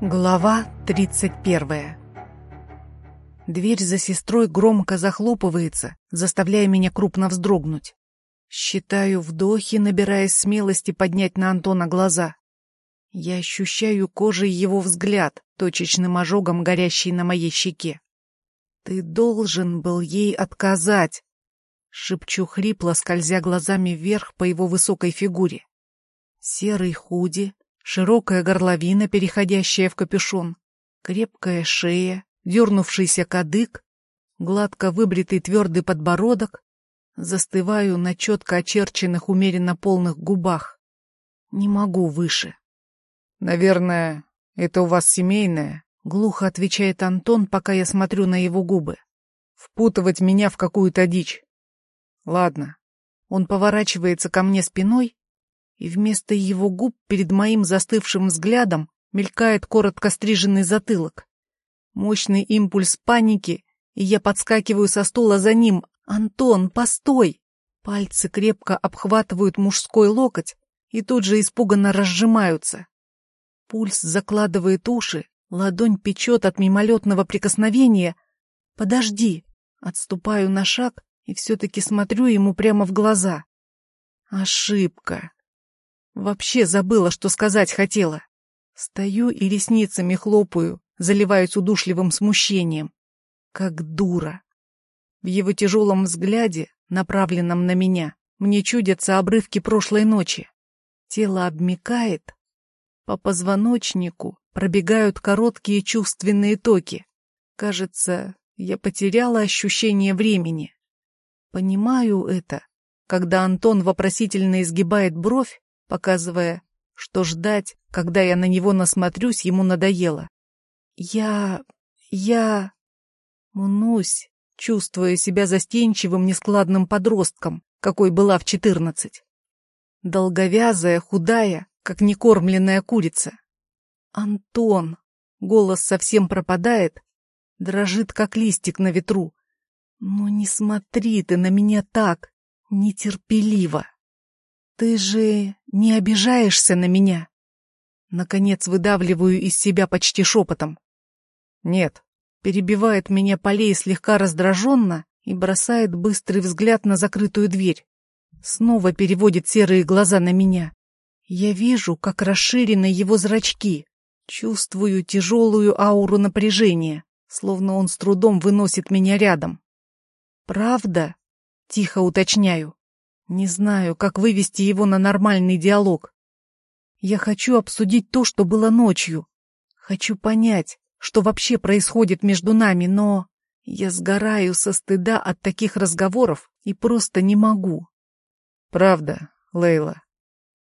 Глава 31 Дверь за сестрой громко захлопывается, заставляя меня крупно вздрогнуть. Считаю вдохи, набираясь смелости поднять на Антона глаза. Я ощущаю кожей его взгляд, точечным ожогом горящий на моей щеке. «Ты должен был ей отказать!» Шепчу хрипло, скользя глазами вверх по его высокой фигуре. Серый худи, Широкая горловина, переходящая в капюшон, крепкая шея, дернувшийся кадык, гладко выбритый твердый подбородок. Застываю на четко очерченных, умеренно полных губах. Не могу выше. «Наверное, это у вас семейное?» — глухо отвечает Антон, пока я смотрю на его губы. «Впутывать меня в какую-то дичь. Ладно». Он поворачивается ко мне спиной, и вместо его губ перед моим застывшим взглядом мелькает коротко стриженный затылок. Мощный импульс паники, и я подскакиваю со стула за ним. «Антон, постой!» Пальцы крепко обхватывают мужской локоть и тут же испуганно разжимаются. Пульс закладывает уши, ладонь печет от мимолетного прикосновения. «Подожди!» Отступаю на шаг и все-таки смотрю ему прямо в глаза. Ошибка. Вообще забыла, что сказать хотела. Стою и ресницами хлопаю, заливаюсь удушливым смущением. Как дура. В его тяжелом взгляде, направленном на меня, мне чудятся обрывки прошлой ночи. Тело обмикает. По позвоночнику пробегают короткие чувственные токи. Кажется, я потеряла ощущение времени. Понимаю это, когда Антон вопросительно изгибает бровь, показывая, что ждать, когда я на него насмотрюсь, ему надоело. Я... я... мнусь, чувствуя себя застенчивым, нескладным подростком, какой была в четырнадцать. Долговязая, худая, как некормленная курица. «Антон!» Голос совсем пропадает, дрожит, как листик на ветру. «Ну не смотри ты на меня так, нетерпеливо!» «Ты же не обижаешься на меня?» Наконец выдавливаю из себя почти шепотом. «Нет», — перебивает меня Полей слегка раздраженно и бросает быстрый взгляд на закрытую дверь. Снова переводит серые глаза на меня. Я вижу, как расширены его зрачки, чувствую тяжелую ауру напряжения, словно он с трудом выносит меня рядом. «Правда?» — тихо уточняю. Не знаю, как вывести его на нормальный диалог. Я хочу обсудить то, что было ночью. Хочу понять, что вообще происходит между нами, но я сгораю со стыда от таких разговоров и просто не могу. Правда, Лейла.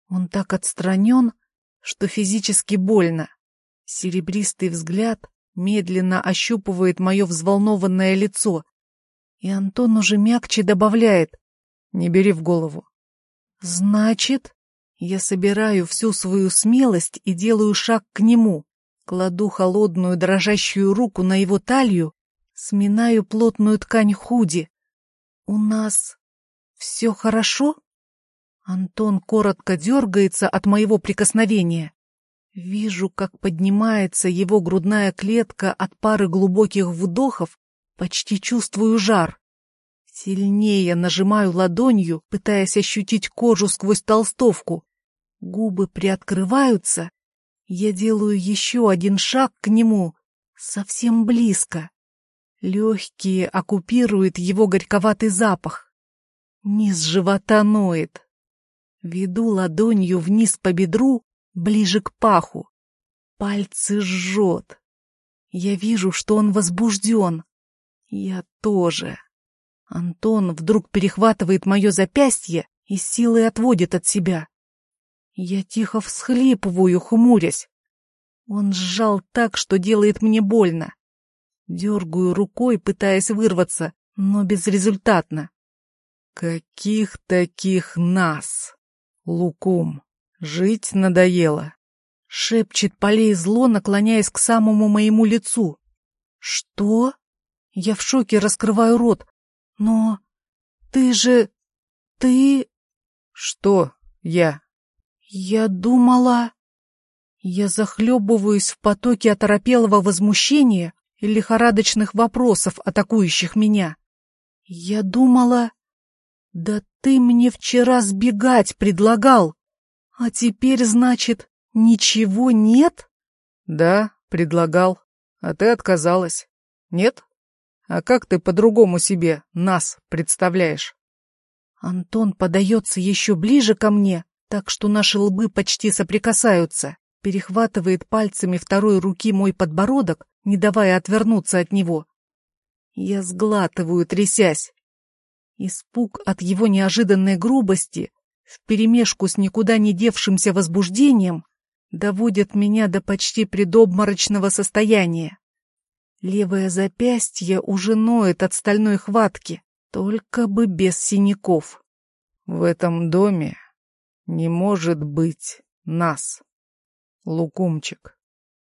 Он так отстранен, что физически больно. Серебристый взгляд медленно ощупывает мое взволнованное лицо, и Антон уже мягче добавляет. Не бери в голову. Значит, я собираю всю свою смелость и делаю шаг к нему, кладу холодную дрожащую руку на его талию, сминаю плотную ткань худи. У нас все хорошо? Антон коротко дергается от моего прикосновения. Вижу, как поднимается его грудная клетка от пары глубоких вдохов, почти чувствую жар. Сильнее нажимаю ладонью, пытаясь ощутить кожу сквозь толстовку. Губы приоткрываются. Я делаю еще один шаг к нему, совсем близко. Легкие оккупирует его горьковатый запах. Низ живота ноет. Веду ладонью вниз по бедру, ближе к паху. Пальцы жжет. Я вижу, что он возбужден. Я тоже. Антон вдруг перехватывает мое запястье и силой отводит от себя. Я тихо всхлипываю, хмурясь. Он сжал так, что делает мне больно. Дергаю рукой, пытаясь вырваться, но безрезультатно. «Каких таких нас, Лукум? Жить надоело!» Шепчет полей зло, наклоняясь к самому моему лицу. «Что?» Я в шоке раскрываю рот, но ты же... ты... Что я? Я думала... Я захлебываюсь в потоке оторопелого возмущения и лихорадочных вопросов, атакующих меня. Я думала... Да ты мне вчера сбегать предлагал, а теперь, значит, ничего нет? Да, предлагал, а ты отказалась. Нет? А как ты по-другому себе нас представляешь? Антон подается еще ближе ко мне, так что наши лбы почти соприкасаются, перехватывает пальцами второй руки мой подбородок, не давая отвернуться от него. Я сглатываю, трясясь. Испуг от его неожиданной грубости, вперемешку с никуда не девшимся возбуждением, доводит меня до почти предобморочного состояния. Левое запястье уже ноет от стальной хватки, только бы без синяков. В этом доме не может быть нас, Лукумчик.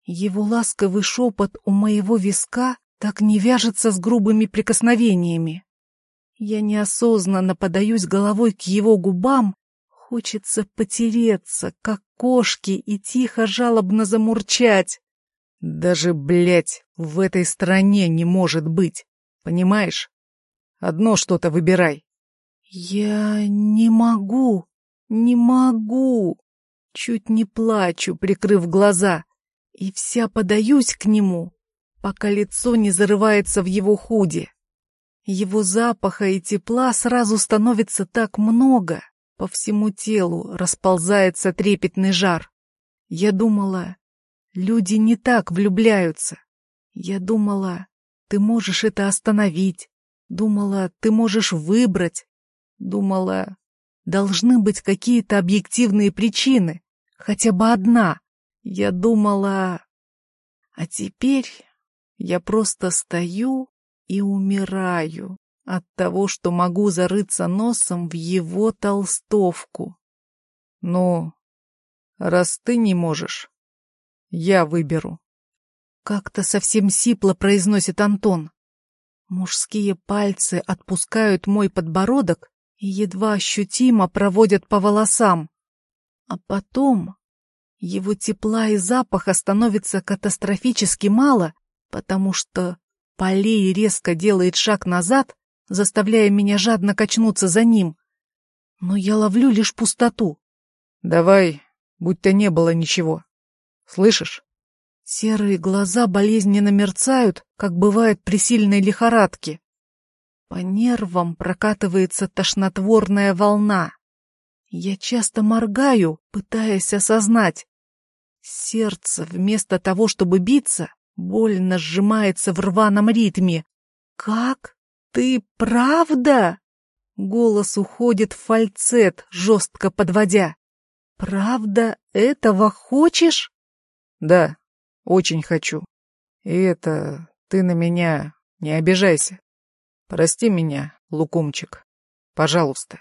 Его ласковый шепот у моего виска так не вяжется с грубыми прикосновениями. Я неосознанно подаюсь головой к его губам, хочется потереться, как кошки, и тихо жалобно замурчать. Даже, блядь, в этой стране не может быть, понимаешь? Одно что-то выбирай. Я не могу, не могу. Чуть не плачу, прикрыв глаза, и вся подаюсь к нему, пока лицо не зарывается в его худе. Его запаха и тепла сразу становится так много, по всему телу расползается трепетный жар. Я думала, люди не так влюбляются. Я думала, ты можешь это остановить. Думала, ты можешь выбрать. Думала, должны быть какие-то объективные причины, хотя бы одна. Я думала... А теперь я просто стою и умираю от того, что могу зарыться носом в его толстовку. Ну, раз ты не можешь, я выберу. Как-то совсем сипло произносит Антон. Мужские пальцы отпускают мой подбородок и едва ощутимо проводят по волосам. А потом его тепла и запаха становится катастрофически мало, потому что Полей резко делает шаг назад, заставляя меня жадно качнуться за ним. Но я ловлю лишь пустоту. Давай, будь-то не было ничего. Слышишь? Серые глаза болезненно мерцают, как бывает при сильной лихорадке. По нервам прокатывается тошнотворная волна. Я часто моргаю, пытаясь осознать. Сердце, вместо того, чтобы биться, больно сжимается в рваном ритме. «Как? Ты правда?» Голос уходит в фальцет, жестко подводя. «Правда этого хочешь?» «Да, очень хочу. И это... Ты на меня не обижайся. Прости меня, Лукумчик. Пожалуйста».